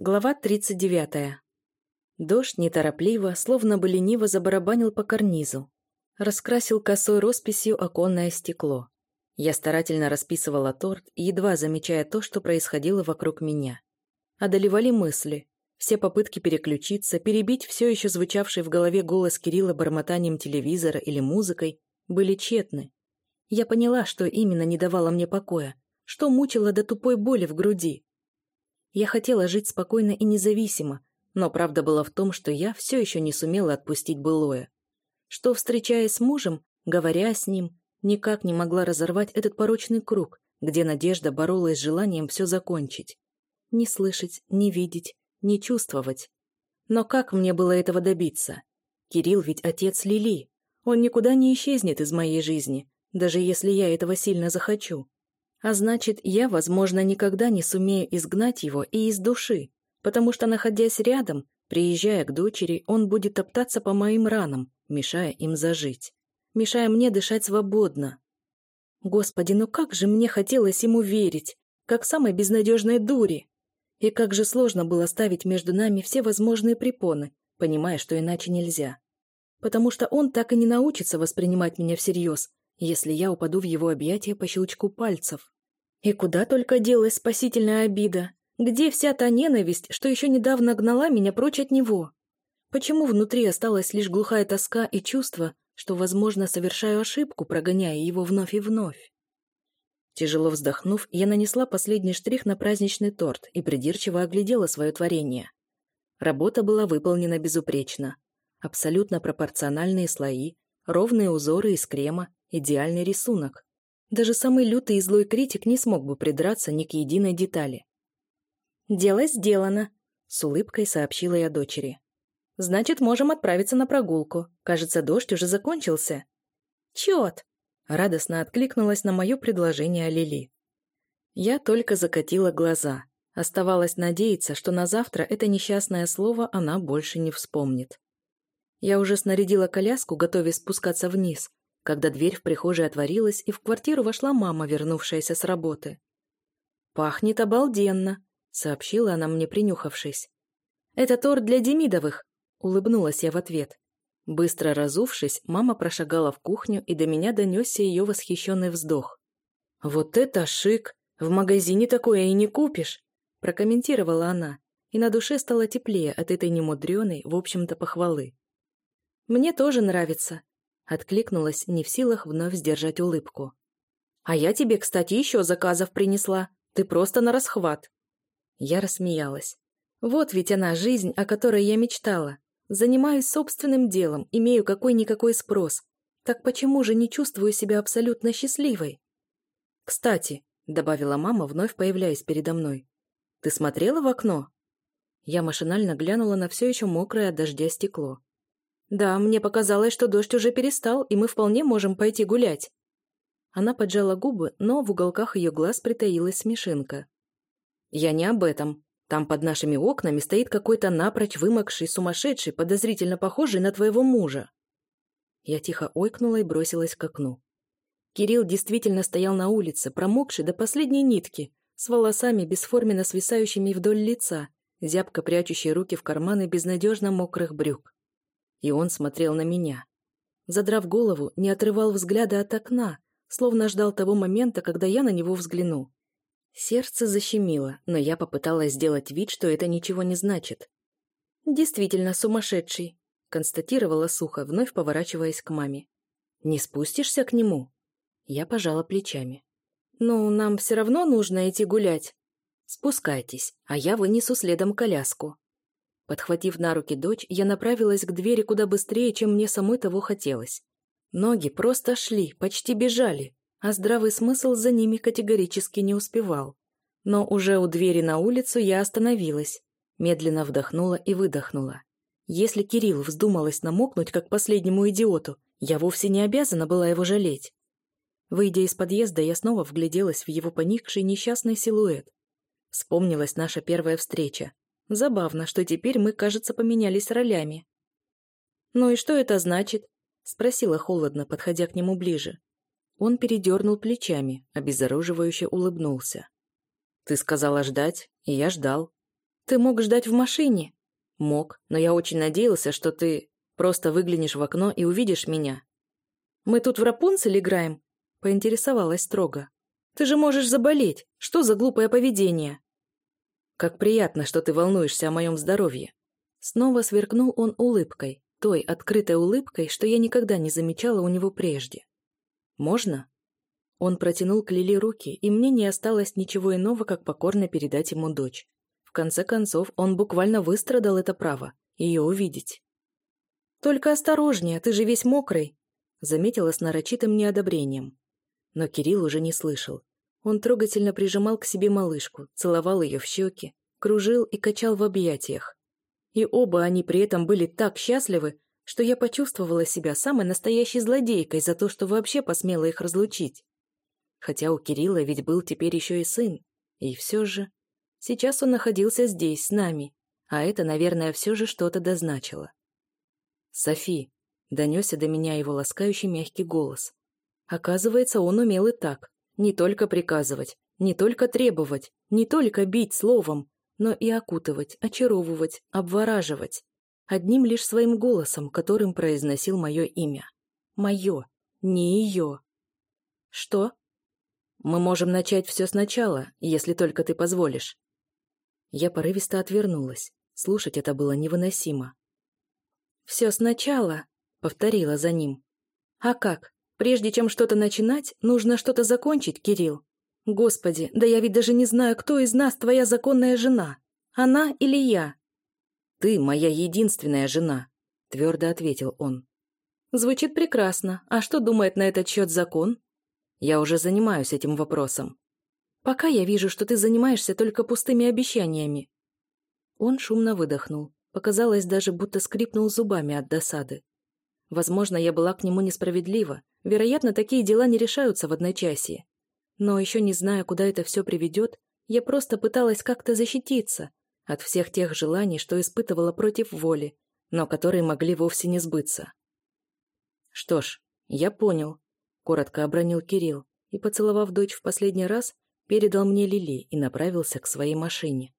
Глава 39. Дождь неторопливо, словно бы лениво забарабанил по карнизу. Раскрасил косой росписью оконное стекло. Я старательно расписывала торт, едва замечая то, что происходило вокруг меня. Одолевали мысли. Все попытки переключиться, перебить все еще звучавший в голове голос Кирилла бормотанием телевизора или музыкой, были тщетны. Я поняла, что именно не давало мне покоя, что мучило до тупой боли в груди. Я хотела жить спокойно и независимо, но правда была в том, что я все еще не сумела отпустить былое. Что, встречаясь с мужем, говоря с ним, никак не могла разорвать этот порочный круг, где надежда боролась с желанием все закончить. Не слышать, не видеть, не чувствовать. Но как мне было этого добиться? Кирилл ведь отец Лили. Он никуда не исчезнет из моей жизни, даже если я этого сильно захочу. А значит, я, возможно, никогда не сумею изгнать его и из души, потому что, находясь рядом, приезжая к дочери, он будет топтаться по моим ранам, мешая им зажить, мешая мне дышать свободно. Господи, ну как же мне хотелось ему верить, как самой безнадежной дури. И как же сложно было ставить между нами все возможные препоны, понимая, что иначе нельзя. Потому что он так и не научится воспринимать меня всерьез, если я упаду в его объятия по щелчку пальцев. И куда только делась спасительная обида? Где вся та ненависть, что еще недавно гнала меня прочь от него? Почему внутри осталась лишь глухая тоска и чувство, что, возможно, совершаю ошибку, прогоняя его вновь и вновь? Тяжело вздохнув, я нанесла последний штрих на праздничный торт и придирчиво оглядела свое творение. Работа была выполнена безупречно. Абсолютно пропорциональные слои, ровные узоры из крема, идеальный рисунок. Даже самый лютый и злой критик не смог бы придраться ни к единой детали. «Дело сделано», — с улыбкой сообщила я дочери. «Значит, можем отправиться на прогулку. Кажется, дождь уже закончился». «Чет!» — радостно откликнулась на мое предложение Лили. Я только закатила глаза. Оставалось надеяться, что на завтра это несчастное слово она больше не вспомнит. Я уже снарядила коляску, готовясь спускаться вниз, когда дверь в прихожей отворилась, и в квартиру вошла мама, вернувшаяся с работы. «Пахнет обалденно», — сообщила она мне, принюхавшись. «Это торт для Демидовых», — улыбнулась я в ответ. Быстро разувшись, мама прошагала в кухню, и до меня донесся ее восхищенный вздох. «Вот это шик! В магазине такое и не купишь!» — прокомментировала она, и на душе стало теплее от этой немудреной, в общем-то, похвалы. «Мне тоже нравится», Откликнулась, не в силах вновь сдержать улыбку. «А я тебе, кстати, еще заказов принесла. Ты просто на расхват». Я рассмеялась. «Вот ведь она, жизнь, о которой я мечтала. Занимаюсь собственным делом, имею какой-никакой спрос. Так почему же не чувствую себя абсолютно счастливой?» «Кстати», — добавила мама, вновь появляясь передо мной, «ты смотрела в окно?» Я машинально глянула на все еще мокрое от дождя стекло. «Да, мне показалось, что дождь уже перестал, и мы вполне можем пойти гулять». Она поджала губы, но в уголках ее глаз притаилась смешинка. «Я не об этом. Там под нашими окнами стоит какой-то напрочь вымокший, сумасшедший, подозрительно похожий на твоего мужа». Я тихо ойкнула и бросилась к окну. Кирилл действительно стоял на улице, промокший до последней нитки, с волосами, бесформенно свисающими вдоль лица, зябко прячущий руки в карманы безнадежно мокрых брюк. И он смотрел на меня. Задрав голову, не отрывал взгляда от окна, словно ждал того момента, когда я на него взгляну. Сердце защемило, но я попыталась сделать вид, что это ничего не значит. «Действительно сумасшедший», — констатировала сухо, вновь поворачиваясь к маме. «Не спустишься к нему?» Я пожала плечами. «Ну, нам все равно нужно идти гулять». «Спускайтесь, а я вынесу следом коляску», Подхватив на руки дочь, я направилась к двери куда быстрее, чем мне самой того хотелось. Ноги просто шли, почти бежали, а здравый смысл за ними категорически не успевал. Но уже у двери на улицу я остановилась, медленно вдохнула и выдохнула. Если Кирилл вздумалось намокнуть, как последнему идиоту, я вовсе не обязана была его жалеть. Выйдя из подъезда, я снова вгляделась в его поникший несчастный силуэт. Вспомнилась наша первая встреча, Забавно, что теперь мы, кажется, поменялись ролями. «Ну и что это значит?» — спросила холодно, подходя к нему ближе. Он передернул плечами, обезоруживающе улыбнулся. «Ты сказала ждать, и я ждал». Ты мог ждать в машине. Мог, но я очень надеялся, что ты просто выглянешь в окно и увидишь меня. Мы тут в Рапунцель играем? Поинтересовалась строго. Ты же можешь заболеть. Что за глупое поведение? Как приятно, что ты волнуешься о моем здоровье. Снова сверкнул он улыбкой, той открытой улыбкой, что я никогда не замечала у него прежде. «Можно?» Он протянул к Лили руки, и мне не осталось ничего иного, как покорно передать ему дочь. В конце концов, он буквально выстрадал это право – ее увидеть. «Только осторожнее, ты же весь мокрый», – заметила с нарочитым неодобрением. Но Кирилл уже не слышал. Он трогательно прижимал к себе малышку, целовал ее в щеки, кружил и качал в объятиях. И оба они при этом были так счастливы, что я почувствовала себя самой настоящей злодейкой за то, что вообще посмела их разлучить. Хотя у Кирилла ведь был теперь еще и сын. И все же... Сейчас он находился здесь, с нами. А это, наверное, все же что-то дозначило. «Софи», — донесся до меня его ласкающий мягкий голос. Оказывается, он умел и так. Не только приказывать, не только требовать, не только бить словом, но и окутывать, очаровывать, обвораживать. Одним лишь своим голосом, которым произносил мое имя. Мое, не ее. «Что?» Мы можем начать все сначала, если только ты позволишь». Я порывисто отвернулась. Слушать это было невыносимо. «Все сначала», — повторила за ним. «А как? Прежде чем что-то начинать, нужно что-то закончить, Кирилл. Господи, да я ведь даже не знаю, кто из нас твоя законная жена. Она или я?» «Ты моя единственная жена», — твердо ответил он. «Звучит прекрасно. А что думает на этот счет закон?» Я уже занимаюсь этим вопросом. Пока я вижу, что ты занимаешься только пустыми обещаниями. Он шумно выдохнул. Показалось даже, будто скрипнул зубами от досады. Возможно, я была к нему несправедлива. Вероятно, такие дела не решаются в одночасье. Но еще не зная, куда это все приведет, я просто пыталась как-то защититься от всех тех желаний, что испытывала против воли, но которые могли вовсе не сбыться. Что ж, я понял, коротко обронил Кирилл и, поцеловав дочь в последний раз, передал мне Лили и направился к своей машине.